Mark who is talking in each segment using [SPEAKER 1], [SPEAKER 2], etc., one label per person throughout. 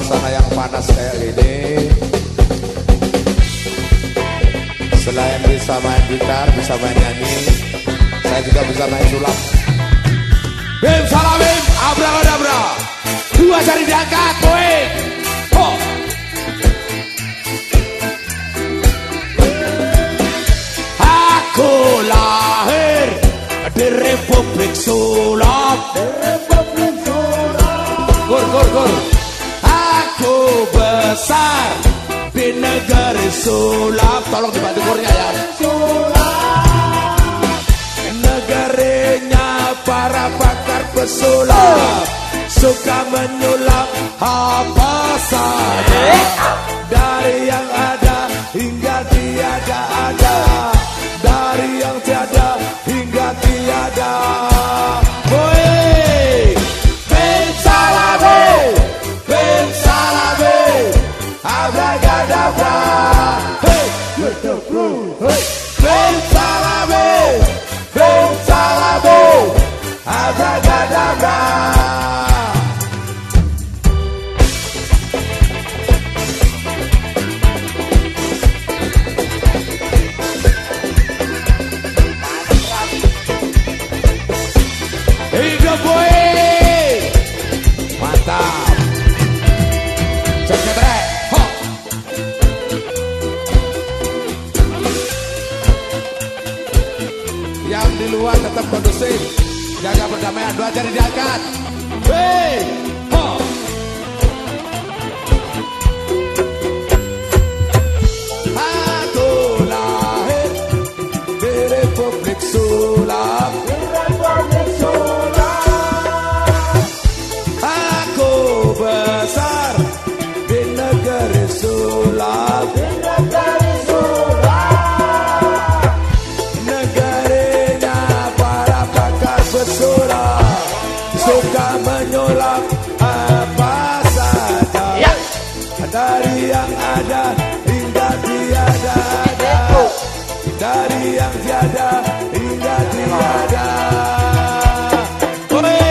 [SPEAKER 1] suasana yang panas kayak gini. Selain bisa main gitar, bisa main nyanyi Saya juga bisa main sulap. Bim salam bim, abrakadabra Dua jari diangkat, Ho. Aku lahir di Republik Sulap sulap Tolong dibantu kurnya ya. Negerinya para pakar pesulap Suka menyulap apa saja. Dari yang Hey luar tetap kondusif. Jaga perdamaian Dua jari diangkat Hei Suka menyulap apa saja. Dari yang ada hingga tiada ada. Dari yang tiada hingga tiada. Oi,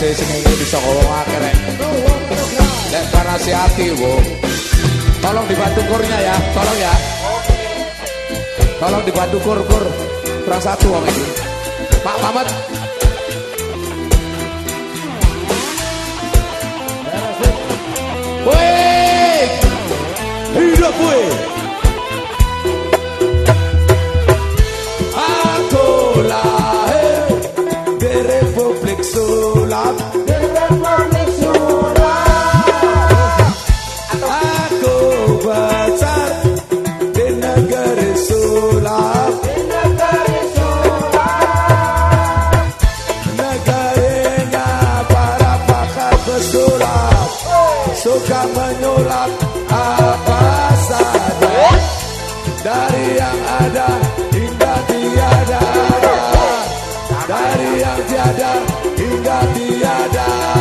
[SPEAKER 1] Panase sing iki bisa ngomong akeh rek. Nek panase ati wo. Tolong dibantu kurnya ya, tolong ya. Tolong dibantu kur kur. Kurang satu wong ini. Pak Mamat. Woi! Hidup woi! Republik Sulap. Aku besar di negeri sulap. Negerinya para pakar pesulap Suka menyulap apa saja. Dari yang ada hingga tiada ada dari yang tiada hingga tiada.